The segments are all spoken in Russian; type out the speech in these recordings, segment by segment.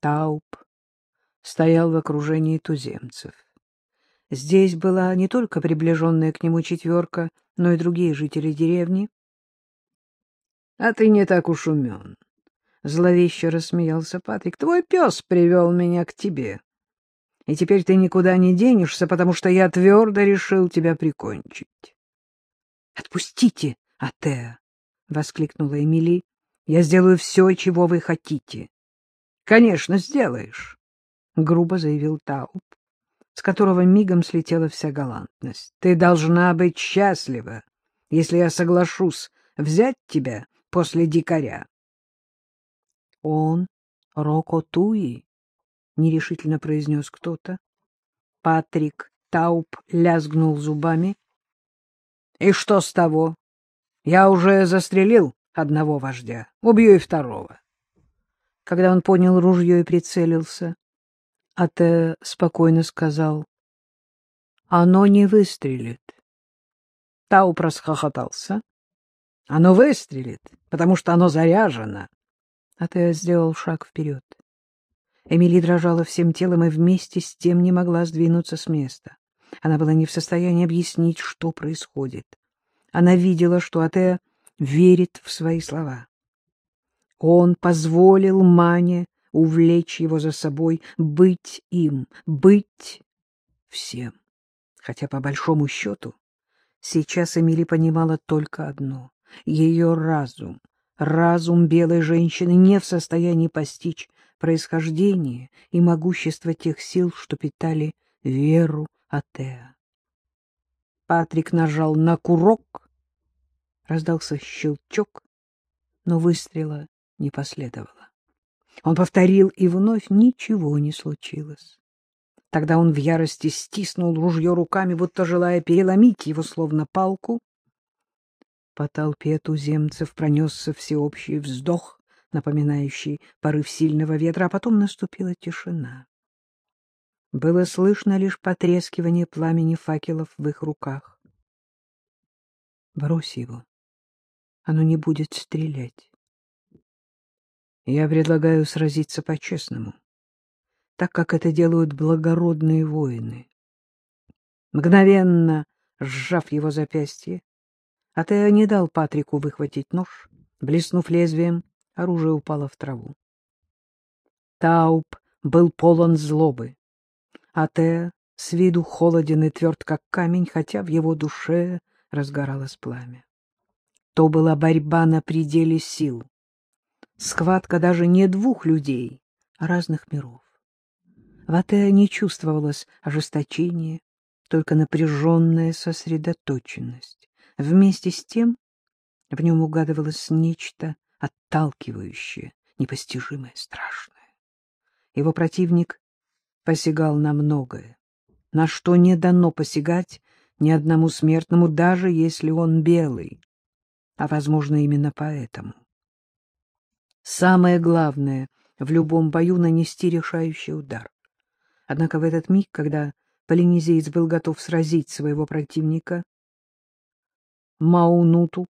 Тауп стоял в окружении туземцев. Здесь была не только приближенная к нему четверка, но и другие жители деревни. — А ты не так уж умен, — зловеще рассмеялся Патрик. — Твой пес привел меня к тебе. И теперь ты никуда не денешься, потому что я твердо решил тебя прикончить. — Отпустите, Атеа! — воскликнула Эмили. — Я сделаю все, чего вы хотите. — Конечно, сделаешь, — грубо заявил Тауп с которого мигом слетела вся галантность. Ты должна быть счастлива, если я соглашусь взять тебя после дикаря. — Он Рокотуи, — нерешительно произнес кто-то. Патрик Тауп лязгнул зубами. — И что с того? Я уже застрелил одного вождя, убью и второго. Когда он понял ружье и прицелился, Ате спокойно сказал. — Оно не выстрелит. Тау расхохотался. — Оно выстрелит, потому что оно заряжено. Ате сделал шаг вперед. Эмили дрожала всем телом и вместе с тем не могла сдвинуться с места. Она была не в состоянии объяснить, что происходит. Она видела, что Ате верит в свои слова. Он позволил Мане увлечь его за собой, быть им, быть всем. Хотя, по большому счету, сейчас Эмили понимала только одно — ее разум, разум белой женщины не в состоянии постичь происхождение и могущество тех сил, что питали веру Атеа. Патрик нажал на курок, раздался щелчок, но выстрела не последовало. Он повторил, и вновь ничего не случилось. Тогда он в ярости стиснул ружье руками, будто желая переломить его, словно палку. По толпе туземцев пронесся всеобщий вздох, напоминающий порыв сильного ветра, а потом наступила тишина. Было слышно лишь потрескивание пламени факелов в их руках. Брось его. Оно не будет стрелять. Я предлагаю сразиться по-честному, так как это делают благородные воины. Мгновенно сжав его запястье, Атеа не дал Патрику выхватить нож. Блеснув лезвием, оружие упало в траву. Тауп был полон злобы. Атеа с виду холоден и тверд, как камень, хотя в его душе разгоралось пламя. То была борьба на пределе сил. Схватка даже не двух людей, а разных миров. В Атеа не чувствовалось ожесточения, только напряженная сосредоточенность. Вместе с тем в нем угадывалось нечто отталкивающее, непостижимое, страшное. Его противник посягал на многое, на что не дано посягать ни одному смертному, даже если он белый, а, возможно, именно поэтому. Самое главное в любом бою — нанести решающий удар. Однако в этот миг, когда полинезиец был готов сразить своего противника, Маунуту,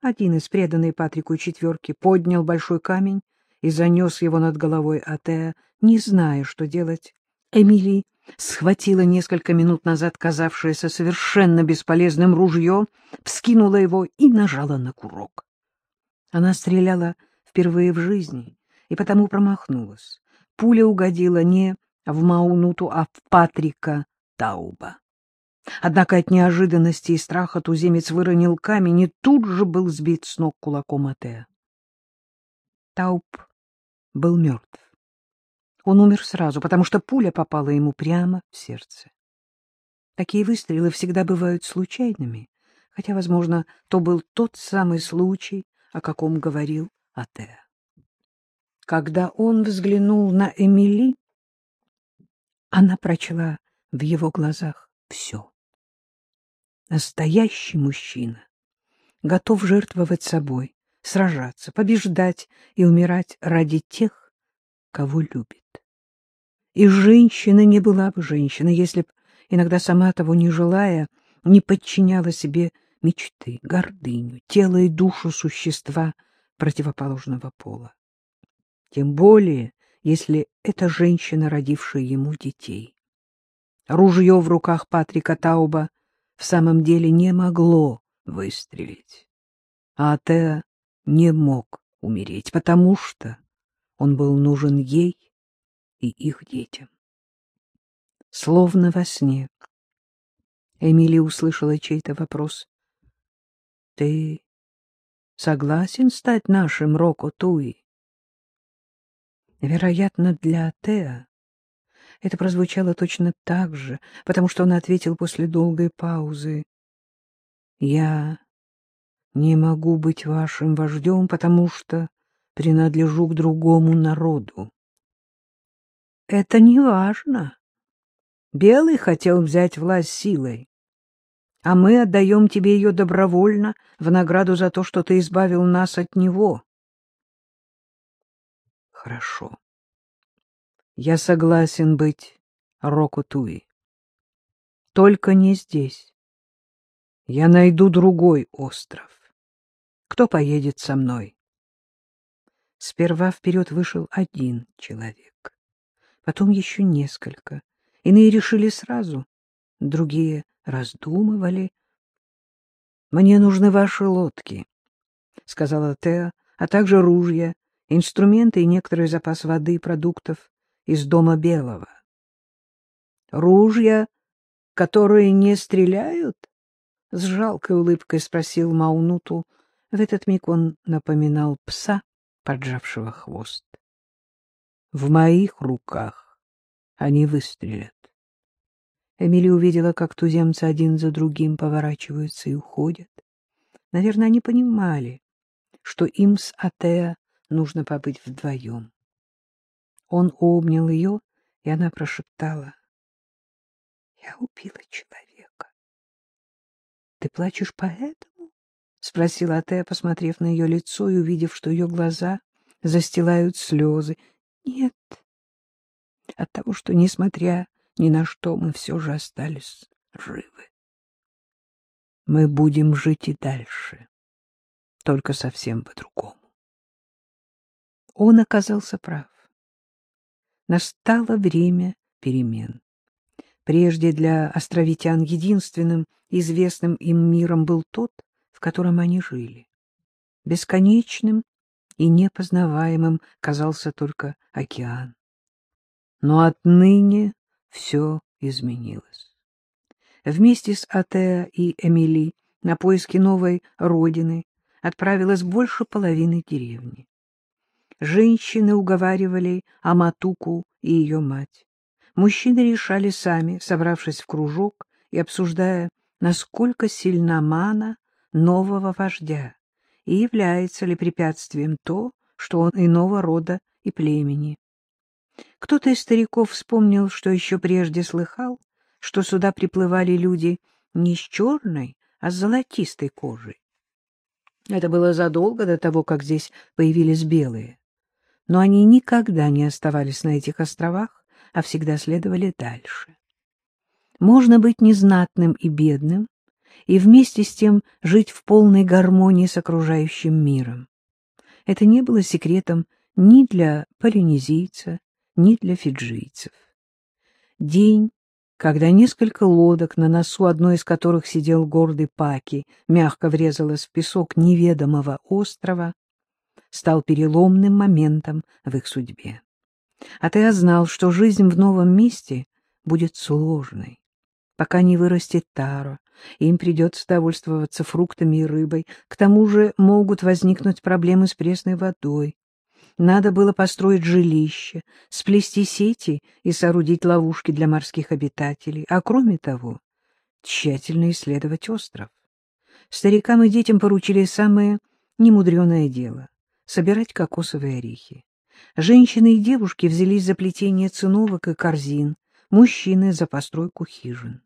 один из преданной Патрику четверки, поднял большой камень и занес его над головой Атеа, не зная, что делать. Эмили схватила несколько минут назад казавшееся совершенно бесполезным ружье, вскинула его и нажала на курок. Она стреляла впервые в жизни и потому промахнулась. Пуля угодила не в Маунуту, а в Патрика Тауба. Однако от неожиданности и страха туземец выронил камень и тут же был сбит с ног кулаком Атеа. Тауб был мертв. Он умер сразу, потому что пуля попала ему прямо в сердце. Такие выстрелы всегда бывают случайными, хотя, возможно, то был тот самый случай, о каком говорил Атеа. Когда он взглянул на Эмили, она прочла в его глазах все. Настоящий мужчина готов жертвовать собой, сражаться, побеждать и умирать ради тех, кого любит. И женщина не была бы женщиной, если б, иногда сама того не желая, не подчиняла себе мечты, гордыню, тело и душу существа противоположного пола. Тем более, если это женщина, родившая ему детей. Ружье в руках Патрика Тауба в самом деле не могло выстрелить. А Теа не мог умереть, потому что он был нужен ей и их детям. Словно во сне Эмили услышала чей-то вопрос. — Ты согласен стать нашим Роко Туи? Вероятно, для Теа это прозвучало точно так же, потому что он ответил после долгой паузы. — Я не могу быть вашим вождем, потому что принадлежу к другому народу. — Это не важно. Белый хотел взять власть силой, а мы отдаем тебе ее добровольно в награду за то, что ты избавил нас от него. — Хорошо. Я согласен быть Рокотуи. Только не здесь. Я найду другой остров. Кто поедет со мной? Сперва вперед вышел один человек, потом еще несколько. Иные решили сразу, другие раздумывали. — Мне нужны ваши лодки, — сказала Теа, — а также ружья, инструменты и некоторый запас воды и продуктов из дома Белого. — Ружья, которые не стреляют? — с жалкой улыбкой спросил Маунуту. В этот миг он напоминал пса, поджавшего хвост. — В моих руках они выстрелят. Эмили увидела, как туземцы один за другим поворачиваются и уходят. Наверное, они понимали, что им с Атеа нужно побыть вдвоем. Он обнял ее, и она прошептала. — Я убила человека. — Ты плачешь поэтому? — спросила Атея, посмотрев на ее лицо и увидев, что ее глаза застилают слезы. — Нет. От того, что, несмотря ни на что, мы все же остались живы. Мы будем жить и дальше, только совсем по-другому. Он оказался прав настало время перемен. Прежде для островитян единственным известным им миром был тот, в котором они жили. Бесконечным и непознаваемым казался только океан. Но отныне все изменилось. Вместе с Атеа и Эмили на поиски новой родины отправилось больше половины деревни женщины уговаривали Аматуку и ее мать. Мужчины решали сами, собравшись в кружок и обсуждая, насколько сильна мана нового вождя и является ли препятствием то, что он иного рода и племени. Кто-то из стариков вспомнил, что еще прежде слыхал, что сюда приплывали люди не с черной, а с золотистой кожей. Это было задолго до того, как здесь появились белые но они никогда не оставались на этих островах, а всегда следовали дальше. Можно быть незнатным и бедным, и вместе с тем жить в полной гармонии с окружающим миром. Это не было секретом ни для полинезийца, ни для фиджийцев. День, когда несколько лодок, на носу одной из которых сидел гордый Паки, мягко врезалась в песок неведомого острова, стал переломным моментом в их судьбе. А ты знал, что жизнь в новом месте будет сложной. Пока не вырастет таро, им придется довольствоваться фруктами и рыбой. К тому же могут возникнуть проблемы с пресной водой. Надо было построить жилище, сплести сети и соорудить ловушки для морских обитателей. А кроме того, тщательно исследовать остров. Старикам и детям поручили самое немудреное дело собирать кокосовые орехи. Женщины и девушки взялись за плетение циновок и корзин, мужчины — за постройку хижин.